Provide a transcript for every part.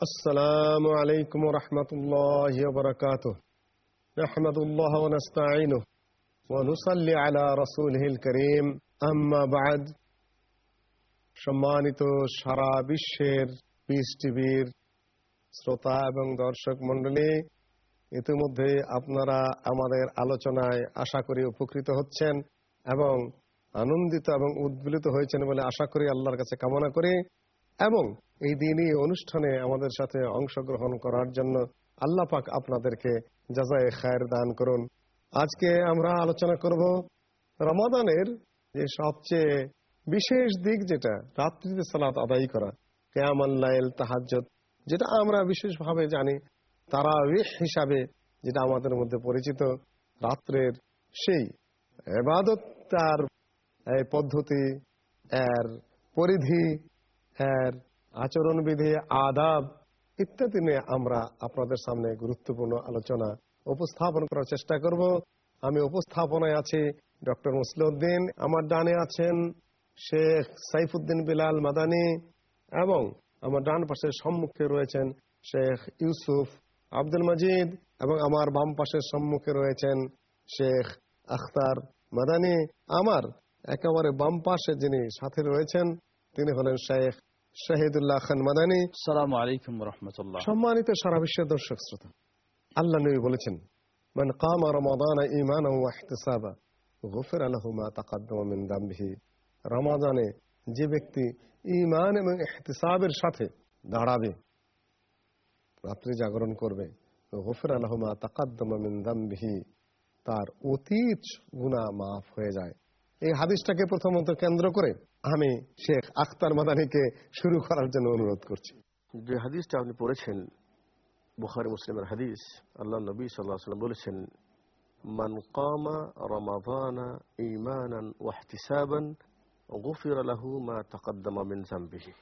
السلام عليكم ورحمة الله وبركاته نحمد الله ونستعينه ونصلي على رسوله الكريم أما بعد সম্মানিত সারা বিশ্বের পিস টিভির শ্রোতা এবং দর্শক মন্ডলী ইতিমধ্যে আপনারা আমাদের আলোচনায় আশা করি উপকৃত হচ্ছেন এবং আনন্দিত এবং উদ্বেলিত হয়েছেন বলে আশা করি আল্লাহর কাছে কামনা করি এবং এই দিনই অনুষ্ঠানে আমাদের সাথে অংশগ্রহণ করার জন্য আল্লাহ পাক আপনাদেরকে যাজায় খায়ের দান করুন। আজকে আমরা আলোচনা করব রমাদানের যে সবচেয়ে বিশেষ দিক যেটা, রাত্রিতে সালাত আদায় করা কেয়ামাল্লাইল তাহাজ্জত যেটা আমরা বিশেষভাবে জানি তারা হিসাবে যেটা আমাদের মধ্যে পরিচিত, রাত্রের সেই এবাদত তার পদ্ধতি, এর পরিধি, এর আচরণবিধি, আদাব ইত্যাদি নিয়ে আমরা আপনাদের সামনে গুরুত্বপূর্ণ আলোচনা উপস্থাপন করার চেষ্টা করব। আমি উপস্থাপনায় আছি ডক্টর মুসলিউদ্দিন, আমার ডানে আছেন শেখ সাইফুদ্দিন বিলাল মাদানি এবং আমার ডান পাশের সম্মুখে রয়েছেন শেখ ইউসুফ আব্দুল মজিদ এবং আমার বাম পাশের সম্মুখে রয়েছেন শেখ আখতার মাদানি। আমার একেবারে বাম পাশে যিনি সাথে রয়েছেন, তিনি হলেন শেখ শাহিদুল্লাহ খান মাদানি। আসসালামু আলাইকুম রহমতুল্লাহ। সম্মানিত সারা বিশ্বের দর্শক শ্রোতা আল্লাহ নবী বলেছেন মান কামা রমাদান ঈমানা ওয়া ইহতিসাবা গুফিরা লাহু মা তাকাদ্দামা মিন দামবিহি। রমাদানে যে ব্যক্তি ঈমান এবং ইহতিসাবের সাথে দাঁড়াবে রাত্রি জাগরণ করবে গুফিরা লাহু মা তাকাদ্দামা মিন দামবিহি তার অতীত গুনাহ মাফ হয়ে যায়। এই হাদিসটাকে প্রথমত কেন্দ্র করে আমি শেখ আখতার মাদানিকে শুরু করার জন্য অনুরোধ করছি। যে হাদিসটা আপনি পড়েছেন, বুখারি মুসলিমের হাদিস, আল্লাহ নবী সাল্লাহ সাল্লাম বলেছেন, মান কামা রমাদানা ইমানান ওয়াহতিসাবান গুফির লাহু মা তাকাদ্দামা মিন জামবিহি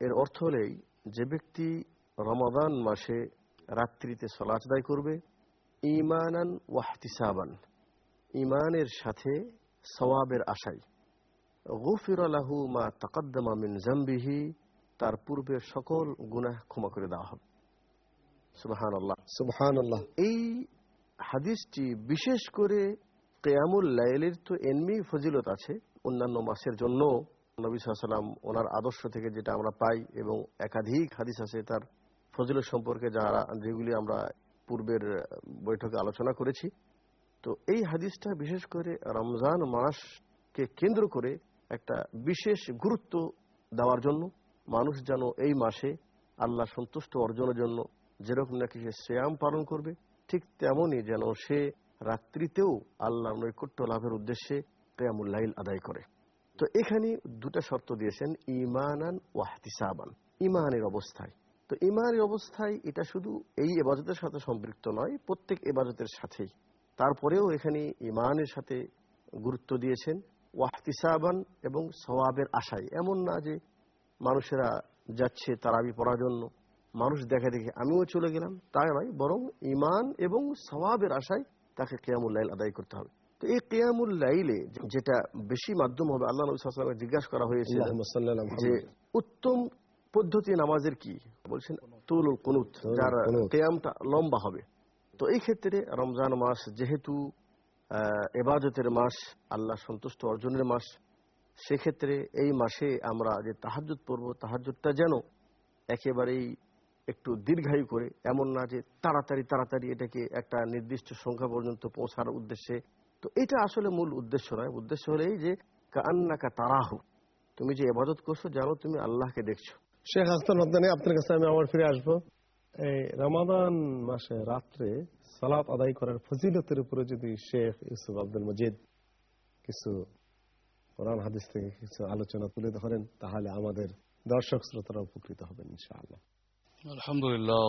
এর অর্থ হলেই যে ব্যক্তি রমাদান মাসে রাত্রিতে সলাচ আদায় করবে ইমানান ওয়াহতিসাবান ইমানের সাথে সওয়াবের আশায়। গুফির লাহু মা তাকাদ্দামা মিন জামবিহি তার পূর্বের সকল গুনাহ ক্ষমা করে দেওয়া হবে। সুবাহান আল্লাহ সুবহান আল্লাহ এই হাদিসটি বিশেষ করে কেয়ামুল লাইলের তো এমনি ফজিলত আছে অন্যান্য মাসের জন্য নবী সাল্লাম ওনার আদর্শ থেকে যেটা আমরা পাই এবং একাধিক হাদিস আছে তার ফজিলত সম্পর্কে যারা যেগুলি আমরা পূর্বের বৈঠকে আলোচনা করেছি। তো এই হাদিসটা বিশেষ করে রমজান মাসকে কেন্দ্র করে একটা বিশেষ গুরুত্ব দেওয়ার জন্য মানুষ যেন এই মাসে আল্লাহ সন্তুষ্ট অর্জনের জন্য যেরকম নাকি সে শ্যাম পালন করবে, ঠিক তেমনই যেন সে রাত্রিতেও আল্লাহ নৈকট্য লাভের উদ্দেশ্যে কেয়ামুল্লাইল আদায় করে। তো এখানে দুটা শর্ত দিয়েছেন ইমানান ওয়াহতিসাবান ইমানের অবস্থায়। তো ইমানের অবস্থায় এটা শুধু এই এবাজতের সাথে সম্পৃক্ত নয়, প্রত্যেক এবাজতের সাথেই। তারপরেও এখানে ইমানের সাথে গুরুত্ব দিয়েছেন ওয়াহতিসাবান এবং সওয়াবের আশায়। এমন না যে মানুষেরা যাচ্ছে তারাবি পড়ার জন্য। মানুষ দেখা দেখে আমিও চলে গেলাম। তাই নয় বরং ইমান এবং সওয়াবের আশায় তাকে লাইল আদায় করতে হবে। তো এই লাইলে যেটা বেশি মাধ্যম হবে আল্লাহ নবী সাল্লামকে জিজ্ঞাসা করা হয়েছে যে উত্তম পদ্ধতি নামাজের কি? বলছেন তুলুল কুনুত যার কেয়ামটা লম্বা হবে। তো এই ক্ষেত্রে রমজান মাস যেহেতু আহ, এবাদতের মাস আল্লাহ সন্তুষ্ট অর্জনের মাস সেক্ষেত্রে এই মাসে আমরা যে তাহাজুদ পড়ব তাহাজুদটা যেন একেবারেই একটু দীর্ঘায়ু করে এমন না যে তাড়াতাড়ি তাড়াতাড়ি এটাকে একটা নির্দিষ্ট সংখ্যা পর্যন্ত পৌঁছার উদ্দেশ্যে। তো এটা আসলে মূল উদ্দেশ্য নয়। উদ্দেশ্য হলো এই যে কান্নাকা তারাহু। তুমি যে এবাদত করছ জানো তুমি আল্লাহকে দেখছ। শেখ মাদানি আপনার কাছে আমি আবার ফিরে আসব। এই রমাদান মাসে রাত্রে সালাত আদায় করার ফজিলতের উপরে যদি শেখ ইউসুফ আব্দুল মজিদ কিছু কোরআন হাদিস থেকে কিছু আলোচনা তুলে ধরেন তাহলে আমাদের দর্শক শ্রোতারা উপকৃত হবেন ইনশাআল্লাহ। আলহামদুলিল্লাহ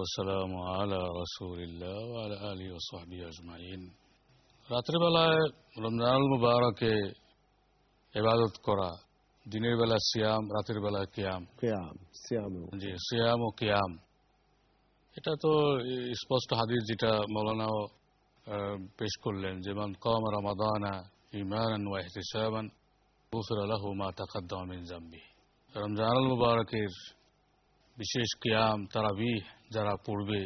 ওসালাম আলা রসুলিল্লাহ আলা আলী ওসহাবি আজমাইন। রাত্রিবেলায় রমজানুল মুবারকে ইবাদত করা দিনের বেলা সিয়াম রাতের বেলা কিয়াম। কিয়াম সিয়াম। জি সিয়াম ও কিয়াম। এটা তো স্পষ্ট হাদিস যেটা মৌলানাও পেশ করলেন যেমন কম রমাদানা ইমানান ওয়া ইহতিসাবান গুফির লাহু মা তাকাদ্দামা মিন জামবি। রমজানুল মুবারকের বিশেষ কিয়াম তারাবিহ যারা পড়বে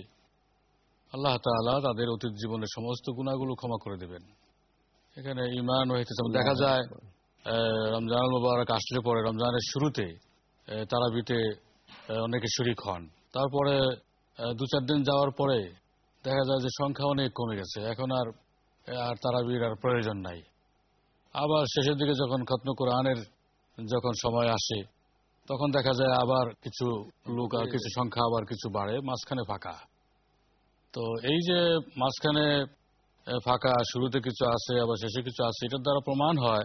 আল্লাহ তাআলা তাদের অতীত জীবনের সমস্ত গুণাগুলো ক্ষমা করে দেবেন। এখানে ইমান ও ইহতিসাম দেখা যায় আহ, রমজানুল মুবারক আসলে পরে রমজানের শুরুতে তারাবিতে অনেকে শরিক হন। তারপরে দু চার দিন যাওয়ার পরে দেখা যায় যে সংখ্যা অনেক কমে গেছে। এখন আর আর তারাবির আর প্রয়োজন নাই। আবার শেষের দিকে যখন খতম কোরআনের যখন সময় আসে, তখন দেখা যায় আবার কিছু লোক আর কিছু সংখ্যা আবার কিছু বাড়ে, মাঝখানে ফাঁকা। তো এই যে মাঝখানে ফাঁকা, শুরুতে কিছু আছে, আবার শেষে কিছু আছে, এটার দ্বারা প্রমাণ হয়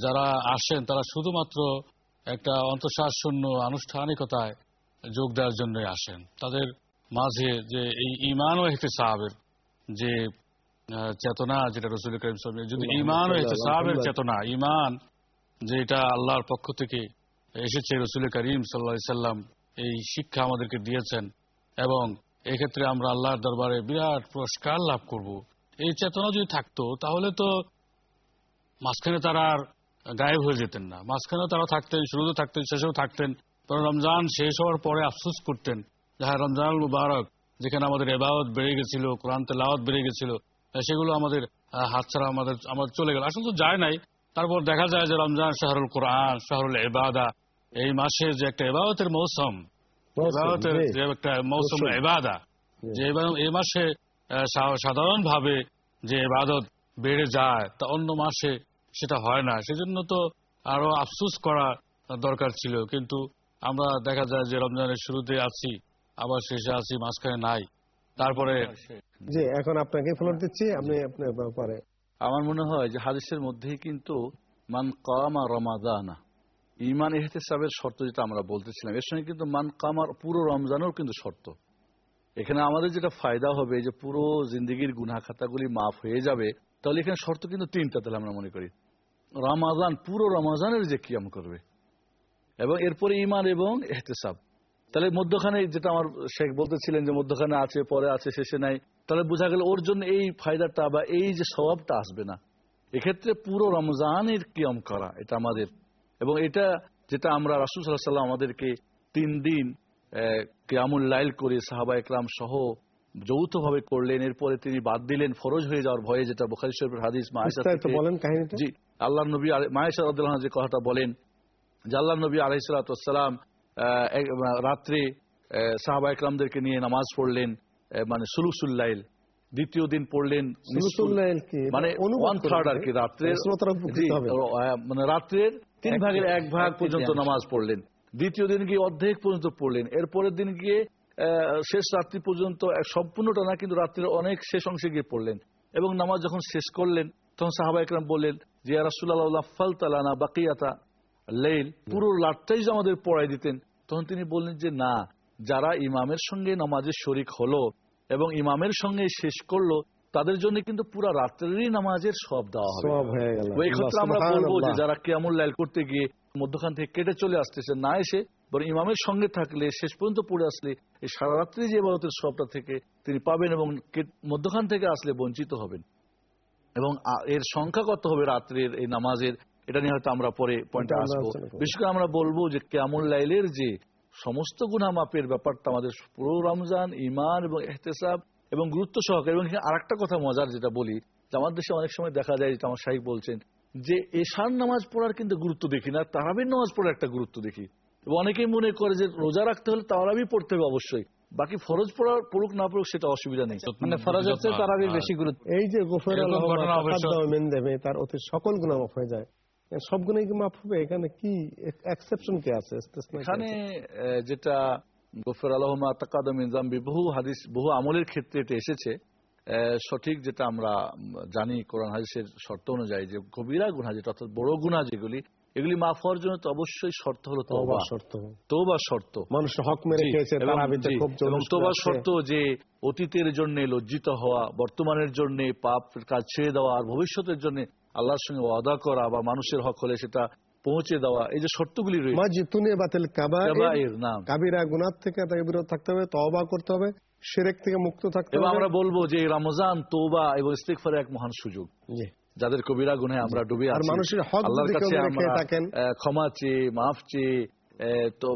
যারা আসেন, তারা শুধুমাত্র একটা অন্তঃশ্বাস শূন্য আনুষ্ঠানিকতায় যোগ দেওয়ার জন্যই আসেন। তাদের মাঝে যে এই ইমান ও সাহাবের যে চেতনা যেটা রসুল করিম ওয়াসাল্লাম- যদি ইমান ও সাহাবের চেতনা ইমান যে এটা আল্লাহর পক্ষ থেকে এসেছে রসুল করিম সাল্লাহ সাল্লাম এই শিক্ষা আমাদেরকে দিয়েছেন এবং এক্ষেত্রে আমরা আল্লাহর দরবারে বিরাট পুরস্কার লাভ করব। এই চেতনা যদি থাকতো তাহলে তো মাঝখানে তারা আর গায়েব হয়ে যেতেন না। মাঝখানেও তারা থাকতেন শুরুতে থাকতেন শেষেও থাকতেন রমজান শেষ হওয়ার পরে আফসোস করতেন যে হ্যাঁ রমজান মুবারক যেখানে আমাদের এবাদত বেড়ে গেছিল কোরআন তেলাওয়াত বেড়ে গেছিল সেগুলো আমাদের হাতছাড়া আমাদের আমাদের চলে গেল। আসলে তো যায় নাই। তারপর দেখা যায় যে রমজান শাহরুল কোরআন শাহরুল এবাদা এই মাসে যে একটা এবাদতের মৌসুম যে একটা মৌসুম। এবাদা যে এই মাসে সাধারণ ভাবে যে এবাদত বেড়ে যায় তা অন্য মাসে সেটা হয় না। সেজন্য তো আরও আফসুস করা দরকার ছিল। কিন্তু আমরা দেখা যায় যে রমজানের শুরুতে আছি আবার শেষে আছি মাঝখানে নাই। তারপরে জি এখন আপনাকে ফ্লোর দিচ্ছি আপনি আপনার ব্যাপারে আমার মনে হয় যে হাদিসের মধ্যেই কিন্তু মান কামা রমাদানা ইমান এহতেসাবের শর্ত যেটা আমরা বলতেছিলাম এর সঙ্গে কিন্তু মান কামার পুরো রমজানেরও কিন্তু শর্ত। এখানে আমাদের যেটা ফায়দা হবে যে পুরো জিন্দগির গুনা খাতাগুলি মাফ হয়ে যাবে তাহলে এখানে শর্ত কিন্তু তিনটা তাহলে আমরা মনে করি। রমাজান পুরো রমাজানের যে কিয়াম করবে এবং এরপরে ইমান এবং এহতেসাব তাহলে মধ্যখানে যেটা আমার শেখ বলতেছিলেন যে মধ্যখানে আছে পরে আছে শেষে নাই তাহলে বোঝা গেল ওর জন্য এই ফায়দাটা বা এই যে স্বভাবটা আসবে না। এক্ষেত্রে পুরো রমজানের কিয়ম করা এটা আমাদের। এবং এটা যেটা আমরা রাসুল সাল্লাহ সাল্লাম আমাদেরকে তিন দিন কিয়ামুল লাইল করে সাহাবা একরাম সহ যৌথভাবে করলেন এরপরে তিনি বাদ দিলেন ফরজ হয়ে যাওয়ার ভয়ে যেটা বোখারি শরীফের হাদিস জি আল্লাহ নবী মায়েশা রাদিয়াল্লাহু যে কথাটা বলেন যে আল্লাহ নবী আলাইসালাম রাত্রে সাহাবা একরামদেরকে নিয়ে নামাজ পড়লেন মানে সুলুসুল্লাইল দ্বিতীয় দিন পড়লেন? মানে ওয়ান থার্ড আর কি। ও, আহ, মানে রাত্রের তিন ভাগের এক ভাগ পর্যন্ত নামাজ পড়লেন। দ্বিতীয় দিন গিয়ে অর্ধেক পর্যন্ত পড়লেন। এরপরের দিন গিয়ে শেষ রাত্রি পর্যন্ত সম্পূর্ণটা না কিন্তু রাত্রের অনেক শেষ অংশে গিয়ে পড়লেন। এবং নামাজ যখন শেষ করলেন তখন সাহাবা একরাম বললেন যে রাসুল্লাহ ফাল তালানা বাকিয়াতা। লেইল পুরো রাতটাই যে আমাদের পড়াই দিতেন তখন তিনি বললেন যে না যারা ইমামের সঙ্গে নামাজের শরিক হলো এবং ইমামের সঙ্গে শেষ করল তাদের জন্য কিন্তু পুরো রাত্রেরই নামাজের সব দেওয়া হবে। এই ক্ষেত্রে আমরা বলব যে যারা কিয়ামুল লাইল করতে গিয়ে মধ্যখান থেকে কেটে চলে আসতেছে না এসে বরং ইমামের সঙ্গে থাকলে শেষ পর্যন্ত পড়ে আসলে এই সারা রাত্রি যে ইবাদতের সবটা থেকে তিনি পাবেন এবং মধ্যখান থেকে আসলে বঞ্চিত হবেন। এবং এর সংখ্যা কত হবে রাত্রের এই নামাজের? এটা নিয়ে হয়তো আমরা পরে পয়েন্টে আসব। বিশেষ করে আমরা বলব যে কিয়ামুল লাইলের যে সমস্ত গুনা মাপের ব্যাপারটা আমাদের পুরো রমজান ইমান এবং এহতেসাব এবং গুরুত্ব সহকারে এবং আর একটা কথা মজার যেটা বলি যে আমার দেশে অনেক সময় দেখা যায় যেটা আমার শাহিক বলছেন যে এশার নামাজ পড়ার কিন্তু গুরুত্ব দেখি না তারাবির নামাজ পড়ার একটা গুরুত্ব দেখি। এবং অনেকেই মনে করে যে রোজা রাখতে হলে তারাবি পড়তে হবে অবশ্যই বাকি ফরজ পড়ার পড়ুক না পড়ুক সেটা অসুবিধা নেই। মানে ফরজ হচ্ছে তারাবির বেশি গুরুত্ব। এই যে গোফের তার অতি সকল গুণা মাফ হয়ে যায়। সব গুণাই কি মাফ হবে? এখানে কি এক্সেপশন কি আছে? এখানে যেটা গফর আলহমা তাকাদম ইনজাম্বি বহু হাদিস বহু আমলের ক্ষেত্রে এটা এসেছে। সঠিক যেটা আমরা জানি কোরআন হাদিসের শর্ত অনুযায়ী যে কবিরা যেটা অর্থাৎ বড় গুণা যেগুলি এগুলি মাফ হওয়ার জন্য তো অবশ্যই শর্ত হলো তোবা শর্ত। তোবা শর্ত। মানুষ হক মেরে খেয়েছে এবং- আছে। শর্ত যে অতীতের জন্য লজ্জিত হওয়া বর্তমানের জন্য পাপ কাজ ছেড়ে দেওয়া আর ভবিষ্যতের জন্য আল্লাহর সঙ্গে ওয়াদা করা বা মানুষের হক হলে সেটা পৌঁছে দেওয়া এই যে শর্তগুলি রয়েছে। নাম। কাবিরা থেকে তাকে বিরত থাকতে হবে তবা করতে হবে সেরেক থেকে মুক্ত থাকতে হবে। আমরা বলব যে রমজান তোবা এবং ইস্তেকফারের এক মহান সুযোগ। যাদের কবিরা গুনে আমরা ডুবে আর মানুষের হক আল্লাহর কাছে আমরা ক্ষমা চেয়ে মাফ চেয়ে তো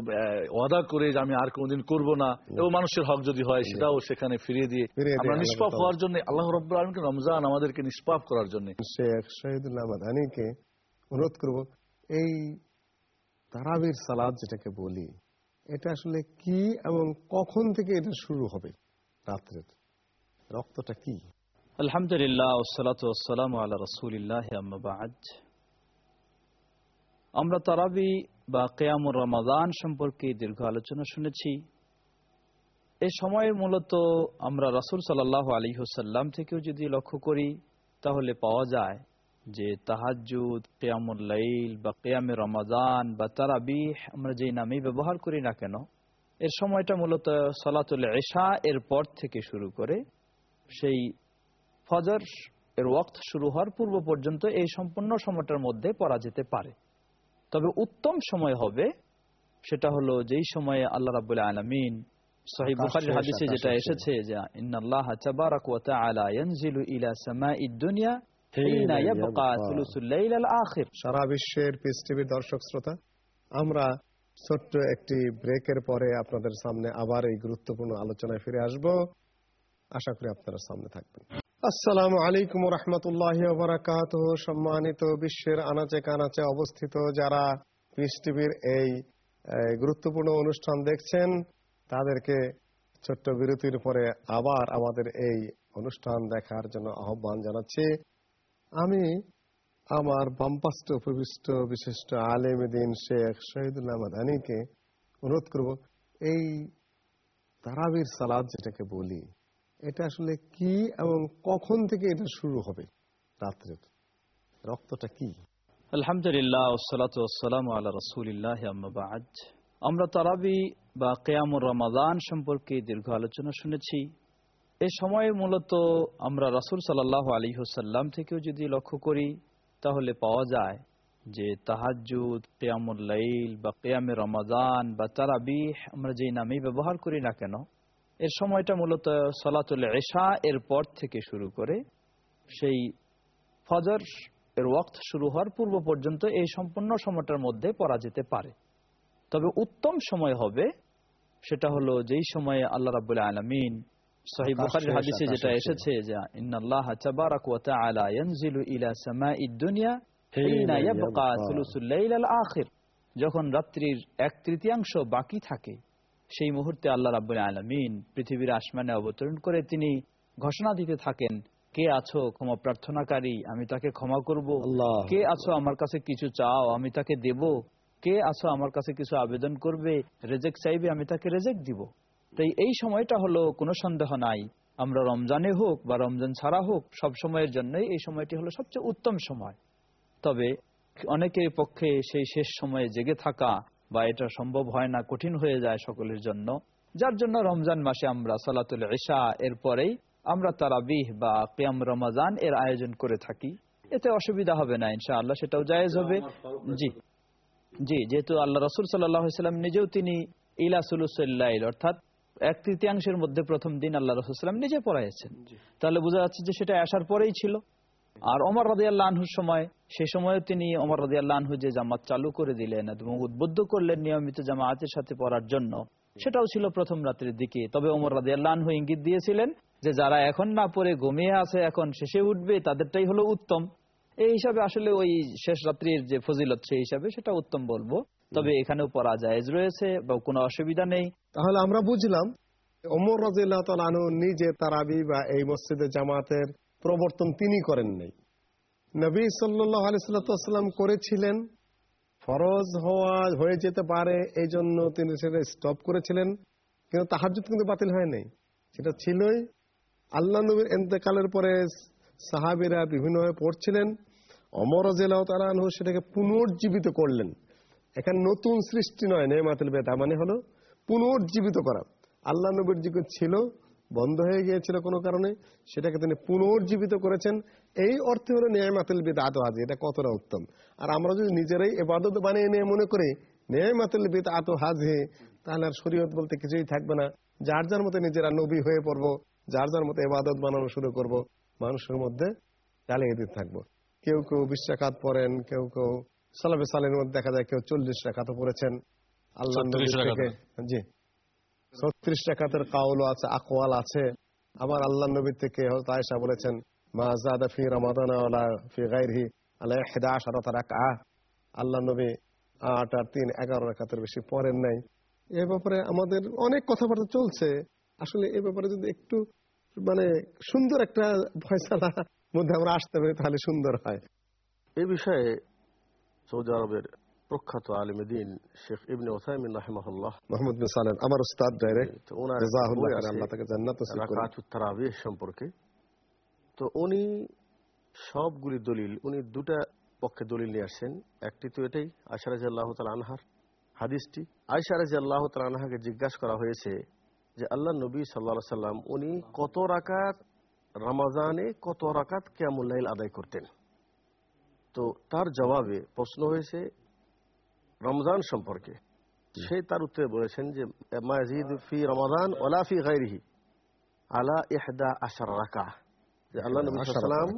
ওয়াদা করে যে আমি আর কোনোদিন করব না। এবং মানুষের হক যদি হয় সেটাও সেখানে ফিরিয়ে দিয়ে আমরা নিষ্পাপ হওয়ার জন্য আল্লাহ রব্বুল আলমকে রমজান আমাদেরকে নিষ্পাপ করার জন্য। শেখ শহীদুল্লাহ মাদানিকে অনুরোধ করব এই তারাবির সালাদ যেটাকে বলি এটা আসলে কি এবং কখন থেকে এটা শুরু হবে রাত্রে রক্তটা কি? আলহামদুলিল্লাহ ওসালাত ওসালাম আল্লাহ রসুলিল্লাহ আমরা তারাবি বা কেয়ামুর রমাদান সম্পর্কে দীর্ঘ আলোচনা শুনেছি। এ সময়ে মূলত আমরা রাসুল সাল্লাহ আলী হুসাল্লাম থেকেও যদি লক্ষ্য করি, তাহলে পাওয়া যায় যে তাহাজুদ কেয়ামুল লাইল বা কেয়ামে রমাদান বা তারাবি আমরা যেই নামেই ব্যবহার করি না কেন, এর সময়টা মূলত সালাতুল এশা এর পর থেকে শুরু করে সেই ফজর এর ওয়াক্ত শুরু হওয়ার পূর্ব পর্যন্ত এই সম্পূর্ণ সময়টার মধ্যে পড়া যেতে পারে। তবে উত্তম সময় হবে সেটা হলো যেই সময়ে আল্লাহ রাবুল আলমিন সহি আকাশ হাদিসে যেটা এসেছে যে ইন্নাল্লাহ তাবারাক ওয়া তাআলা ইয়ানজিলু ইলা সামাইদ দুনিয়া হিনা ইয়াবকা থুলুসুল লাইল আল আখির। সারা বিশ্বের দর্শক শ্রোতা আমরা ছোট্ট একটি ব্রেকের পরে আপনাদের সামনে আবার এই গুরুত্বপূর্ণ আলোচনায় ফিরে আসব। আশা করি আপনারা সামনে থাকবেন। আসসালামু আলাইকুম রহমতুল্লাহ বারাকাত সম্মানিত বিশ্বের আনাচে কানাচে অবস্থিত যারা পিস এই গুরুত্বপূর্ণ অনুষ্ঠান দেখছেন, তাদেরকে ছোট্ট বিরতির পরে আবার আমাদের এই অনুষ্ঠান দেখার জন্য আহ্বান জানাচ্ছি। আমি আমার বামপাস্ট উপবিষ্ট বিশিষ্ট আলেম দিন শেখ শহীদুল্লাহ মাদানিকে অনুরোধ করব, এই তারাবির সালাদ যেটাকে বলি এটা আসলে কি এবং কখন থেকে এটা শুরু হবে রাত্রের রক্তটা কি? আলহামদুলিল্লাহ আল্লাহ রসুলিল্লাহ আমরা তারাবি বা কেয়ামুর রমাদান সম্পর্কে দীর্ঘ আলোচনা শুনেছি। এ সময়ে মূলত আমরা রাসুল সাল্লাহ আলী হুসাল্লাম থেকেও যদি লক্ষ্য করি, তাহলে পাওয়া যায় যে তাহাজুদ কেয়ামুল লাইল বা কেয়ামে রমাদান বা তারাবি আমরা যেই নামেই ব্যবহার করি না কেন এর সময়টা মূলত সলাতুল এশা এর পর থেকে শুরু করে সেই ফজর এর ওয়াক্ত শুরু হওয়ার পূর্ব পর্যন্ত এই সম্পূর্ণ সময়টার মধ্যে পড়া যেতে পারে। তবে উত্তম সময় হবে সেটা হলো যেই সময়ে আল্লাহ রাবুল আলমিন সহি বুখারীর হাদিসে যেটা এসেছে যে ইন্নাল্লাহ তাবারাক ওয়া তাআলা ইয়ানজিলু ইলা সামাইদ দুনিয়া হিনা ইয়াবকা থুলুসুল লাইল আল আখির। যখন রাত্রির এক তৃতীয়াংশ বাকি থাকে সেই মুহূর্তে আল্লাহ রাব্বুল আলামিন পৃথিবীর আসমানে অবতরণ করে তিনি ঘোষণা দিতে থাকেন কে আছো ক্ষমা প্রার্থনাকারী? আমি তাকে ক্ষমা করব। কে আছো আমার কাছে কিছু চাও? আমি তাকে দেব। কে আছো আমার কাছে কিছু আবেদন করবে? রেজেক চাইবে আমি তাকে রেজেক দিব। তাই এই সময়টা হলো কোনো সন্দেহ নাই। আমরা রমজানে হোক বা রমজান ছাড়া হোক সব সময়ের জন্যই এই সময়টি হলো সবচেয়ে উত্তম সময়। তবে অনেকের পক্ষে সেই শেষ সময়ে জেগে থাকা বা এটা সম্ভব হয় না কঠিন হয়ে যায় সকলের জন্য। যার জন্য রমজান মাসে আমরা সালাতুল ঈশা এর পরেই আমরা তারাবিহ বা কিয়াম রমাজান এর আয়োজন করে থাকি। এতে অসুবিধা হবে না ইনশাআল্লাহ সেটাও জায়েজ হবে। জি। জি যেহেতু আল্লাহ রসুল সাল্লাম নিজেও তিনি ইলা সুলুসাল্লাইল অর্থাৎ এক তৃতীয়াংশের মধ্যে প্রথম দিন আল্লাহ রসুলাম নিজে পড়াইছেন তাহলে বোঝা যাচ্ছে যে সেটা আসার পরেই ছিল। আর অমর রাজি আল্লাহ আনহুর সময়, সে সময় তিনি অমর রাজি আল্লাহ যে জামাত চালু করে দিলেন এবং উদ্বুদ্ধ করলেন নিয়মিত জামাতের সাথে পড়ার জন্য, সেটাও ছিল প্রথম রাত্রের দিকে। তবে অমর রাজি আল্লাহ ইঙ্গিত দিয়েছিলেন যে যারা এখন না পড়ে, ঘুমিয়ে আছে, এখন শেষে উঠবে, তাদেরটাই হলো উত্তম। এই হিসাবে আসলে ওই শেষ রাত্রির যে ফজিলত সেই হিসাবে সেটা উত্তম বলব। তবে এখানেও পড়া জায়েজ রয়েছে বা কোনো অসুবিধা নেই। তাহলে আমরা বুঝলাম, ওমর রাজিল্লাহ নিজে তারাবি বা এই মসজিদে জামাতের প্রবর্তন তিনি করেন নাই। নবী সাল্লাহ আলিয়াল্লাম করেছিলেন, ফরজ হওয়া হয়ে যেতে পারে এই জন্য তিনি সেটা স্টপ করেছিলেন, কিন্তু তাহাজুদ কিন্তু বাতিল হয় নাই। সেটা ছিলই। আল্লাহ নবীর এন্তেকালের পরে সাহাবিরা বিভিন্নভাবে পড়ছিলেন। অমর রাজিল্লাহ তালাহু সেটাকে পুনর্জীবিত করলেন। এখানে নতুন সৃষ্টি নয়, নেমাতুল বেদা মানে হলো পুনর্জীবিত করা। আল্লাহ নবীর যুগে ছিল বন্ধ হয়ে গিয়েছিল কোনো কারণে সেটাকে তিনি পুনর্জীবিত করেছেন। এই অর্থে হলো নেমাতুল বেদাত হাজি এটা কতটা উত্তম। আর আমরা যদি নিজেরাই এবাদত বানিয়ে নিয়ে মনে করি নেমাতুল বেদাত হাজি তাহলে আর শরীয়ত বলতে কিছুই থাকবে না। যার যার মতো নিজেরা নবী হয়ে পড়ব যার যার মতো এবাদত বানানো শুরু করব মানুষের মধ্যে চালিয়ে দিতে থাকব। কেউ কেউ বিশ রাকাত পড়েন কেউ কেউ সালাবে সালের মধ্যে দেখা যায় কেউ চল্লিশ রাকাতও পড়েছেন। আল্লাহ নবী 36 থেকে জি। ছত্রিশ টাকাতের কাউল আছে, আকওয়াল আছে। আবার আল্লাহ নবী থেকে আয়েশা বলেছেন ফি রমাদান ফি গায়রিহি আলা 11 রাকআ। আল্লাহ নবী আর বেশি পড়েন নাই। এ ব্যাপারে আমাদের অনেক কথাবার্তা চলছে। আসলে এ ব্যাপারে যদি একটু মানে সুন্দর একটা ফয়সালা মধ্যে আমরা আসতে পারি, তাহলে সুন্দর হয়। এই বিষয়ে সৌদি আরবের প্রখ্যাত আলিমদিন শেখ ইবনে ওসাইমিন রাহিমাহুল্লাহ। মোহাম্মদ বিন সালেম আমার উস্তাদ ডাইরেক্ট ওনার জাজাহুল্লাহ আল্লাহ তাকে জান্নাত নসিব করুন। রাকাতুত তারাবিহ সম্পর্কে। তো উনি সবগুলি দলিল উনি দুটা পক্ষে দলিল নিয়ে আসছেন। একটি তো এটাই আয়সা রাজি আল্লাহ তালা আনহার হাদিসটি। আয়সা রাজি আল্লাহ তালা আনহাকে জিজ্ঞাসা করা হয়েছে যে আল্লাহ নবী সাল্লা সাল্লাম উনি কত রাকাত রমাজানে কত রাকাত কিয়ামুল লাইল আদায় করতেন? তো তার জবাবে প্রশ্ন হয়েছে রমজান সম্পর্কে। সে তার উত্তরে বলেছেন যে মাজিদ ফি রমাদান ওলা ফি গাইরিহি আলা ইহদা আশার রাকা যে আল্লাহ নবী সাল্লাম।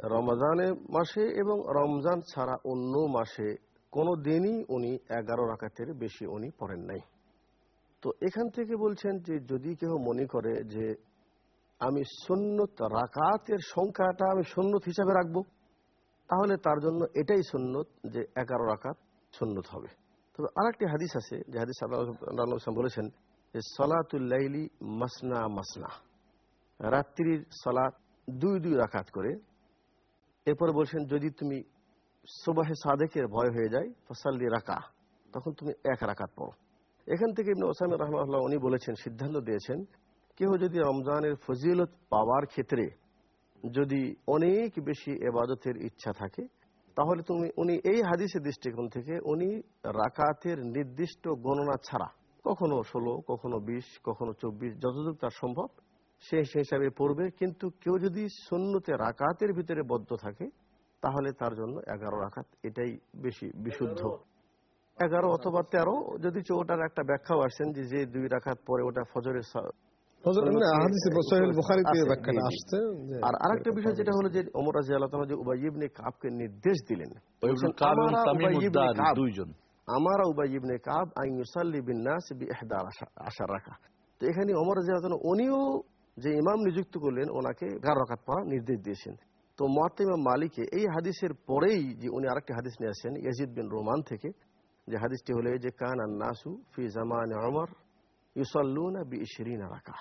রমজানের মাসে এবং রমজান ছাড়া অন্য মাসে কোনো দিনই উনি এগারো রাকাতের বেশি উনি পড়েন নাই। তো এখান থেকে বলছেন যে যদি কেউ মনে করে যে আমি সুন্নত রাকাতের সংখ্যাটা আমি সুন্নত হিসাবে রাখব তাহলে তার জন্য এটাই সুন্নত যে এগারো রাকাত সুন্নত হবে। তবে আরেকটি হাদিস আছে, যে হাদিস আল্লাহ বলেছেন যে সলাতুল্লাইলি মাসনা মাসনা, রাত্রির সলাত দুই দুই রাকাত করে। এরপর বলছেন, যদি তুমি সুবাহে সাদেকের ভয় হয়ে যায়, ফসাল্লি রাকা, তখন তুমি এক রাকাত পড়ো। এখান থেকে ইবনে ওসাইম রহমাল্লাহ উনি বলেছেন, সিদ্ধান্ত দিয়েছেন কেউ যদি রমজানের ফজিলত পাওয়ার ক্ষেত্রে যদি অনেক বেশি এবাদতের ইচ্ছা থাকে তাহলে তুমি, উনি এই হাদিসের দৃষ্টিকোণ থেকে উনি রাকাতের নির্দিষ্ট গণনা ছাড়া কখনো ষোলো, কখনো বিশ, কখনো চব্বিশ, যতদূর তার সম্ভব, সে হিসাবে পড়বে। কিন্তু কেউ যদি শূন্যতে রাকাতের ভিতরে বদ্ধ থাকে, তাহলে তার জন্য এগারো রাকাত এটাই বেশি বিশুদ্ধ। এগারো অথবা তেরো, যদি ওটার একটা ব্যাখ্যাও আসেন যে যে দুই রাখাত পরে ওটা ফজরের আর আরেকটা বিষয় যেটা হলো যে ওমর রাজি আল্লাহ যে উবাই ইবনে কাবকে নির্দেশ দিলেন বলছেন, কাব এবং "আমারা তামিম উবাই ইবনে উদ্দারি কাব, দুইজন। আমার উবাই ইবনে কাব আইন ইউসাল্লি বিন নাস বি ইহদার আশার রাখা। তো এখানে ওমর রাজি আল্লাহ উনিও যে ইমাম নিযুক্ত করলেন ওনাকে এগারো রাকাত পড়া নির্দেশ দিয়েছেন। তো মহাত্মা ইমাম মালিকে এই হাদিসের পরেই যে উনি আরেকটি হাদিস নিয়ে আসছেন ইয়াজিদ বিন রোমান থেকে যে হাদিসটি হলো যে কান আর নাসু ফি জামান অমর ইউসাল্লুনা বি ইশরিনা রাকা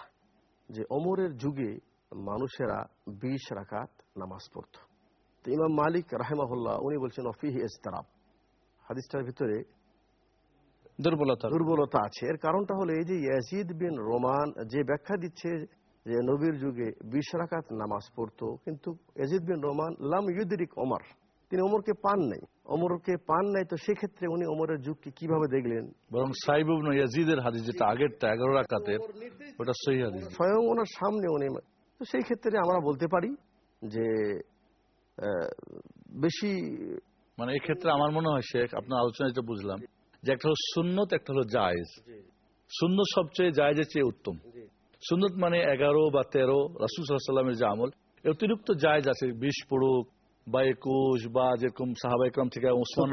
যে অমরের যুগে মানুষেরা বিশ রাকাত নামাজ পড়ত। তো ইমাম মালিক রাহেমাহুল্লাহ উনি বলছেন অফিহি ইস্তারাব হাদিসটার ভিতরে দুর্বলতা দুর্বলতা আছে। এর কারণটা হলো এই যে ইয়াজিদ বিন রোমান যে ব্যাখ্যা দিচ্ছে যে নবীর যুগে বিশ রাকাত নামাজ পড়তো কিন্তু ইয়াজিদ বিন রোমান লাম ইউদিরিক ওমর। তিনি ওমরকে পান নাই। ওমরকে পান নাই তো সেক্ষেত্রে উনি ওমরের যুগকে কীভাবে দেখলেন? বরং সাইব ইবনে ইয়াজিদের হাদিস যেটা আগেরটা এগারো রাকাতের ওটা সহি হাদিস। স্বয়ং ওনার সামনে উনি তো সেই ক্ষেত্রে আমরা বলতে পারি যে আহ, বেশি মানে এই ক্ষেত্রে আমার মনে হয় শেখ আপনার আলোচনা যেটা বুঝলাম যে একটা হলো সুন্নত একটা হলো জায়েজ। সুন্নত সবচেয়ে জায়েজের চেয়ে উত্তম। সুন্নত মানে এগারো বা তেরো রাসুল সাল্লামের যে আমল এ অতিরিক্ত জায়েজ আছে বিশ পড়ুক বা একুশ বা যেরকম সাহাবা ইকরাম থেকে ওসমান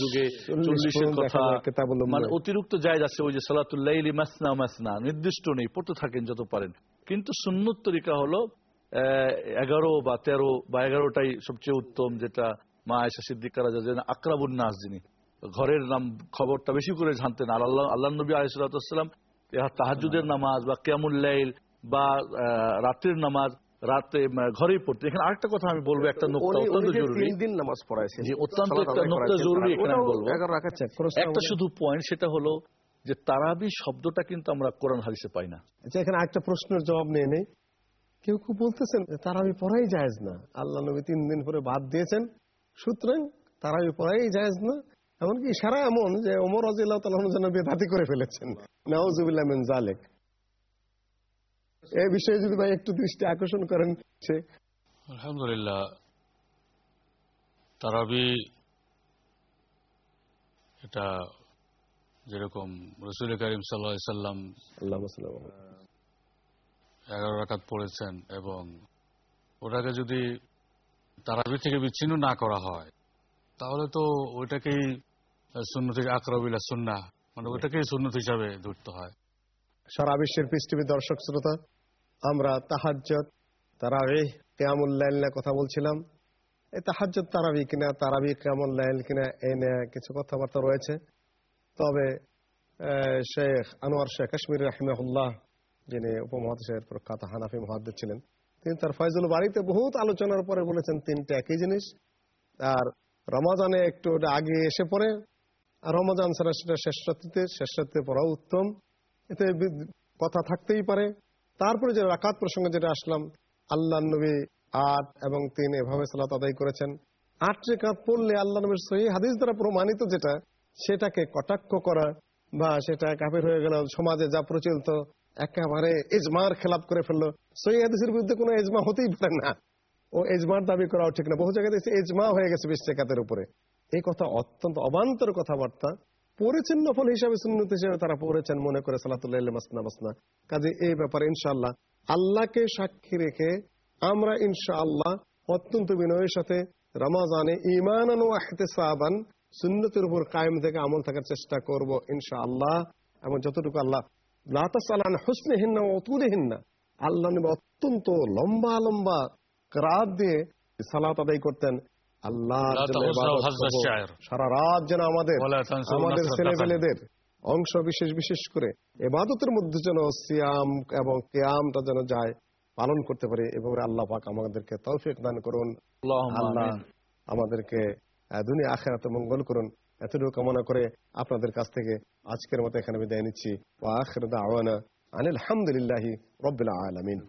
যুগে চল্লিশের কথা। মানে অতিরিক্ত ওই যে সালাতুল্লাইলি মাসনা মাসনা নির্দিষ্ট নেই পড়তে থাকেন যত পারেন। কিন্তু সুন্নত তরিকা হলো এগারো বা তেরো বা এগারোটাই সবচেয়ে উত্তম যেটা মা আয়সা সিদ্দিকারা যেন নাস যিনি। ঘরের নাম খবরটা বেশি করে জানতেন। আর আল্লাহ আল্লাহ নবী আলিসাল্লাম তাহাজুদের নামাজ বা কেমুল্লাইল বা রাত্রির নামাজ রাতে আহ, ঘরেই পড়তেন। এখানে আরেকটা কথা আমি বলব একটা নোকতা অত্যন্ত জরুরি। তিন দিন নামাজ পড়াইছেন। জি, অত্যন্ত একটা নোকতা জরুরি এখানে আমি বলব। এগারো রাকাত প্রশ্ন একটা শুধু পয়েন্ট সেটা হলো যে তারাবি শব্দটা কিন্তু আমরা কোরআন হাদিসে পাই না। আচ্ছা এখানে একটা প্রশ্নের জবাব নিয়ে নেই। কেউ কেউ বলতেছেন তারাবি পড়াই জায়েজ না। আল্লাহ নবী তিন দিন পরে বাদ দিয়েছেন। সুতরাং তারাবি পড়াই জায়েজ না। এমনকি সারা এমন যে ওমর রাজিল্লাহ তাআলা যেন বেদাতি করে ফেলেছেন। নাউজুবিল্লাহ মিন জালেক এই বিষয়ে যদি ভাই একটু দৃষ্টি আকর্ষণ করেন আলহামদুলিল্লাহ তারাবি এটা যেরকম রসুল করিম সাল্লাম এগারো রাকাত পড়েছেন এবং ওটাকে যদি তারাবি থেকে বিচ্ছিন্ন না করা হয় তাহলে তো ওইটাকেই শূন্য থেকে আকরবিলা সুন্না মানে ওটাকেই সুন্নত হিসাবে ধরতে হয়। সারা বিশ্বের পৃষ্ঠবী দর্শক শ্রোতা, আমরা তাহাজ্জত তারাবি কেয়ামুল্লাইল নিয়ে কথা বলছিলাম। এই তাহাজ্জত তারাবি কিনা তারাবি কেয়ামুল্লাইল কিনা এই নিয়ে কিছু কথাবার্তা রয়েছে। তবে শেখ আনোয়ার শেখ কাশ্মীর রাহিমাহুল্লাহ, যিনি উপমহাদেশের প্রখ্যাত হানাফি মহাদ্দ ছিলেন, তিনি তার ফয়জুল বাড়িতে বহুত আলোচনার পরে বলেছেন তিনটে একই জিনিস। আর রমাজানে একটু আগে এসে পড়ে, আর রমাজান ছাড়া সেটা শেষ রাত্রিতে শেষ রাত্রিতে পড়াও উত্তম। এতে কথা থাকতেই পারে। তারপরে যে রাকাত প্রসঙ্গে যেটা আসলাম আল্লাহ নবী আট এবং তিন এভাবে সালাত আদায় করেছেন। আট রেখাত পড়লে আল্লাহ নবীর সহি হাদিস দ্বারা প্রমাণিত যেটা, সেটাকে কটাক্ষ করা বা সেটা কাফের হয়ে গেল, সমাজে যা প্রচলিত, একেবারে এজমার খেলাপ করে ফেলল। সহি হাদিসের বিরুদ্ধে কোনো এজমা হতেই পারে না। ও এজমার দাবি করাও ঠিক না। বহু জায়গায় এজমা হয়ে গেছে বিশ রেখাতের উপরে। এই কথা অত্যন্ত অবান্তর কথাবার্তা। পড়েছেন নফল হিসাবে সুন্নত হিসাবে তারা পড়েছেন, মনে করে সালাতুল্লাহ কাজে এই ব্যাপারে ইনশাআল্লাহ আল্লাহকে সাক্ষী রেখে আমরা ইনশাআল্লাহ অত্যন্ত বিনয়ের সাথে রমাজানে ইমানান ও সাবান সুন্নতের উপর কায়েম থেকে আমল থাকার চেষ্টা করব ইনশাআল্লাহ। এবং যতটুকু আল্লাহ লাতাসালান হুসনে হিন্না অতুলে হিন্না আল্লাহ অত্যন্ত লম্বা লম্বা রাত দিয়ে সালাত আদায় করতেন। আল্লাহ। সারা রাত যেন আমাদের আমাদের ছেলেপেলেদের অংশ বিশেষ বিশেষ করে এবাদতের মধ্যে যেন সিয়াম এবং কেয়ামটা যেন যায় পালন করতে পারে এভাবে আল্লাহ পাক আমাদেরকে তৌফিক দান করুন। আল্লাহ আমাদেরকে দুনিয়া আখেরাতে মঙ্গল করুন। এতটুকু কামনা করে আপনাদের কাছ থেকে আজকের মতো এখানে বিদায় নিচ্ছি। আনিল হামদুলিল্লাহি রব্বিল আলামিন।